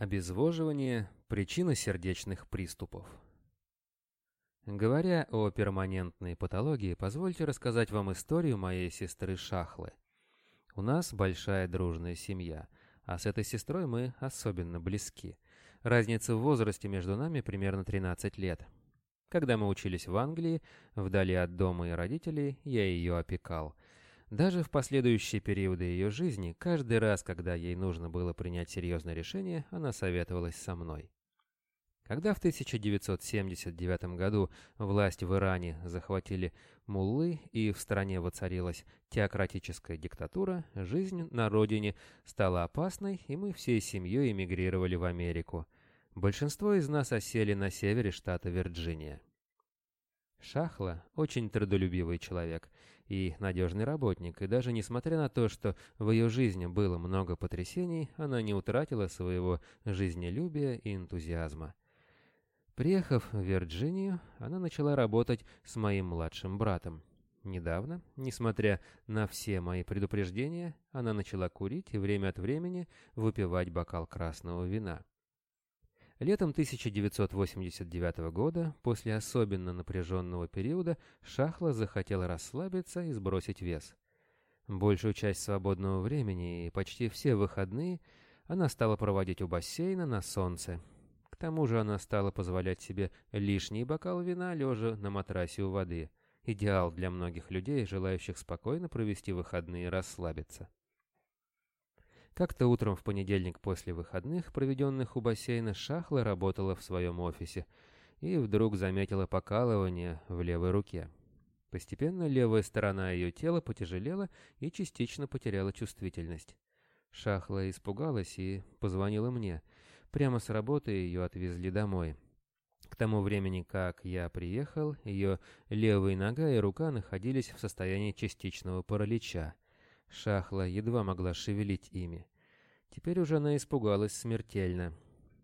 Обезвоживание – причина сердечных приступов. Говоря о перманентной патологии, позвольте рассказать вам историю моей сестры Шахлы. У нас большая дружная семья, а с этой сестрой мы особенно близки. Разница в возрасте между нами примерно 13 лет. Когда мы учились в Англии, вдали от дома и родителей, я ее опекал – даже в последующие периоды ее жизни, каждый раз, когда ей нужно было принять серьезное решение, она советовалась со мной. Когда в 1979 году власть в Иране захватили муллы и в стране воцарилась теократическая диктатура, жизнь на родине стала опасной, и мы всей семьей эмигрировали в Америку. Большинство из нас осели на севере штата Вирджиния. Шахла – очень трудолюбивый человек и надежный работник, и даже несмотря на то, что в ее жизни было много потрясений, она не утратила своего жизнелюбия и энтузиазма. Приехав в Вирджинию, она начала работать с моим младшим братом. Недавно, несмотря на все мои предупреждения, она начала курить и время от времени выпивать бокал красного вина. Летом 1989 года, после особенно напряженного периода, Шахла захотела расслабиться и сбросить вес. Большую часть свободного времени и почти все выходные она стала проводить у бассейна на солнце. К тому же она стала позволять себе лишний бокал вина, лежа на матрасе у воды. Идеал для многих людей, желающих спокойно провести выходные и расслабиться. Как-то утром в понедельник после выходных, проведенных у бассейна, Шахла работала в своем офисе и вдруг заметила покалывание в левой руке. Постепенно левая сторона ее тела потяжелела и частично потеряла чувствительность. Шахла испугалась и позвонила мне. Прямо с работы ее отвезли домой. К тому времени, как я приехал, ее левая нога и рука находились в состоянии частичного паралича. Шахла едва могла шевелить ими. Теперь уже она испугалась смертельно.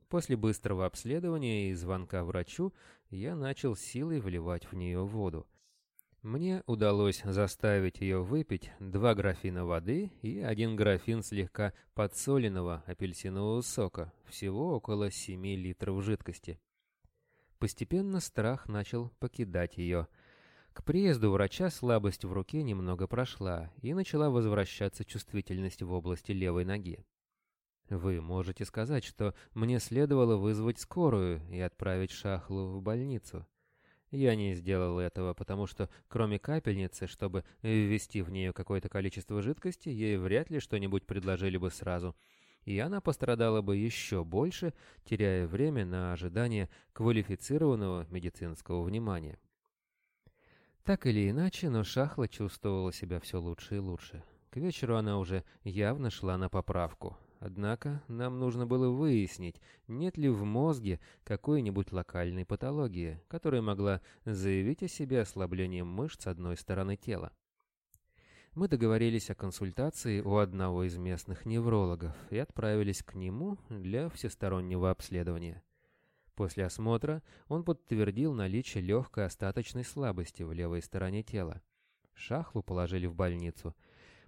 После быстрого обследования и звонка врачу я начал силой вливать в нее воду. Мне удалось заставить ее выпить два графина воды и один графин слегка подсоленного апельсинового сока, всего около 7 литров жидкости. Постепенно страх начал покидать ее – к приезду врача слабость в руке немного прошла, и начала возвращаться чувствительность в области левой ноги. Вы можете сказать, что мне следовало вызвать скорую и отправить Шахлу в больницу. Я не сделал этого, потому что, кроме капельницы, чтобы ввести в нее какое-то количество жидкости, ей вряд ли что-нибудь предложили бы сразу, и она пострадала бы еще больше, теряя время на ожидание квалифицированного медицинского внимания. Так или иначе, но Шахла чувствовала себя все лучше и лучше. К вечеру она уже явно шла на поправку. Однако нам нужно было выяснить, нет ли в мозге какой-нибудь локальной патологии, которая могла заявить о себе ослаблением мышц одной стороны тела. Мы договорились о консультации у одного из местных неврологов и отправились к нему для всестороннего обследования. После осмотра он подтвердил наличие легкой остаточной слабости в левой стороне тела. Шахлу положили в больницу.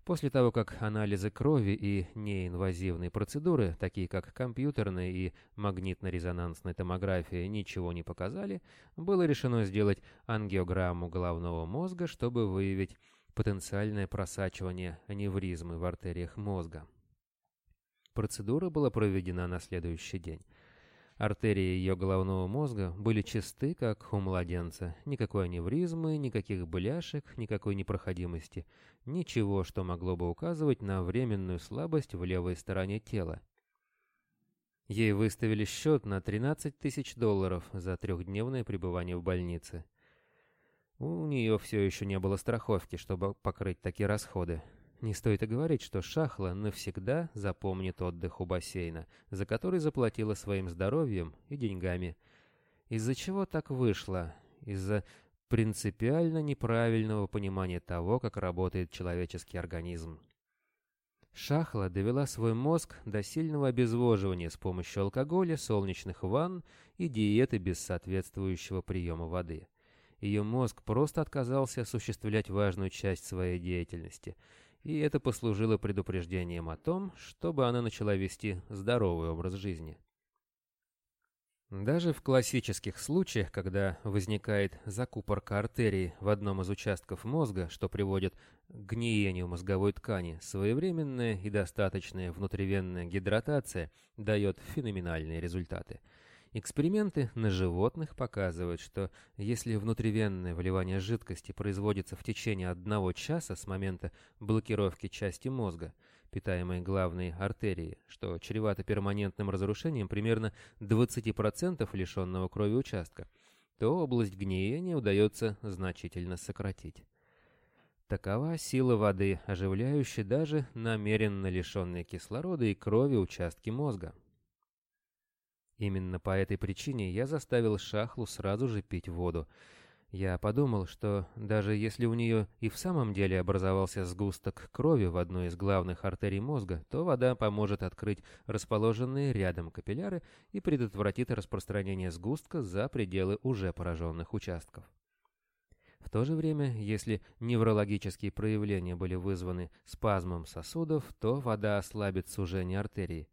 После того, как анализы крови и неинвазивные процедуры, такие как компьютерная и магнитно-резонансная томография, ничего не показали, было решено сделать ангиограмму головного мозга, чтобы выявить потенциальное просачивание аневризмы в артериях мозга. Процедура была проведена на следующий день. Артерии ее головного мозга были чисты, как у младенца. Никакой аневризмы, никаких бляшек, никакой непроходимости. Ничего, что могло бы указывать на временную слабость в левой стороне тела. Ей выставили счет на 13 тысяч долларов за трехдневное пребывание в больнице. У нее все еще не было страховки, чтобы покрыть такие расходы. Не стоит и говорить, что Шахла навсегда запомнит отдых у бассейна, за который заплатила своим здоровьем и деньгами. Из-за чего так вышло? Из-за принципиально неправильного понимания того, как работает человеческий организм. Шахла довела свой мозг до сильного обезвоживания с помощью алкоголя, солнечных ванн и диеты без соответствующего приема воды. Ее мозг просто отказался осуществлять важную часть своей деятельности – и это послужило предупреждением о том, чтобы она начала вести здоровый образ жизни. Даже в классических случаях, когда возникает закупорка артерии в одном из участков мозга, что приводит к гниению мозговой ткани, своевременная и достаточная внутривенная гидратация дает феноменальные результаты. Эксперименты на животных показывают, что если внутривенное вливание жидкости производится в течение одного часа с момента блокировки части мозга, питаемой главной артерией, что чревато перманентным разрушением примерно 20% лишенного крови участка, то область гниения удается значительно сократить. Такова сила воды, оживляющая даже намеренно лишенные кислорода и крови участки мозга. Именно по этой причине я заставил Шахлу сразу же пить воду, я подумал, что даже если у нее и в самом деле образовался сгусток крови в одной из главных артерий мозга, то вода поможет открыть расположенные рядом капилляры и предотвратит распространение сгустка за пределы уже пораженных участков. В то же время, если неврологические проявления были вызваны спазмом сосудов, то вода ослабит сужение артерии.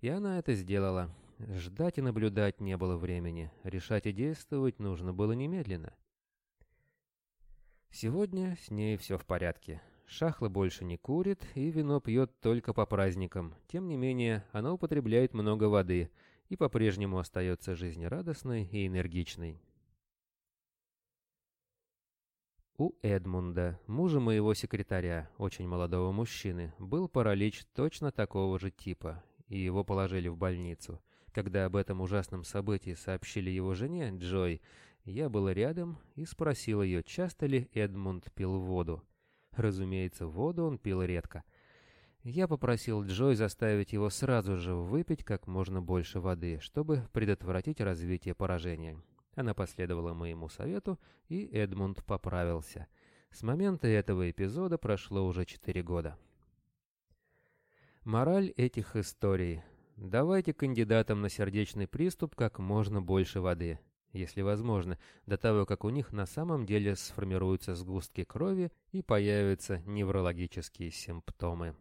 И она это сделала. Ждать и наблюдать не было времени, решать и действовать нужно было немедленно. Сегодня с ней все в порядке. Шахла больше не курит и вино пьет только по праздникам. Тем не менее, она употребляет много воды и по-прежнему остается жизнерадостной и энергичной. У Эдмунда, мужа моего секретаря, очень молодого мужчины, был паралич точно такого же типа, и его положили в больницу. Когда об этом ужасном событии сообщили его жене, Джой, я был рядом и спросил ее, часто ли Эдмунд пил воду. Разумеется, воду он пил редко. Я попросил Джой заставить его сразу же выпить как можно больше воды, чтобы предотвратить развитие поражения. Она последовала моему совету, и Эдмунд поправился. С момента этого эпизода прошло уже четыре года. Мораль этих историй. Давайте кандидатам на сердечный приступ как можно больше воды если возможно, до того, как у них на самом деле сформируются сгустки крови и появятся неврологические симптомы.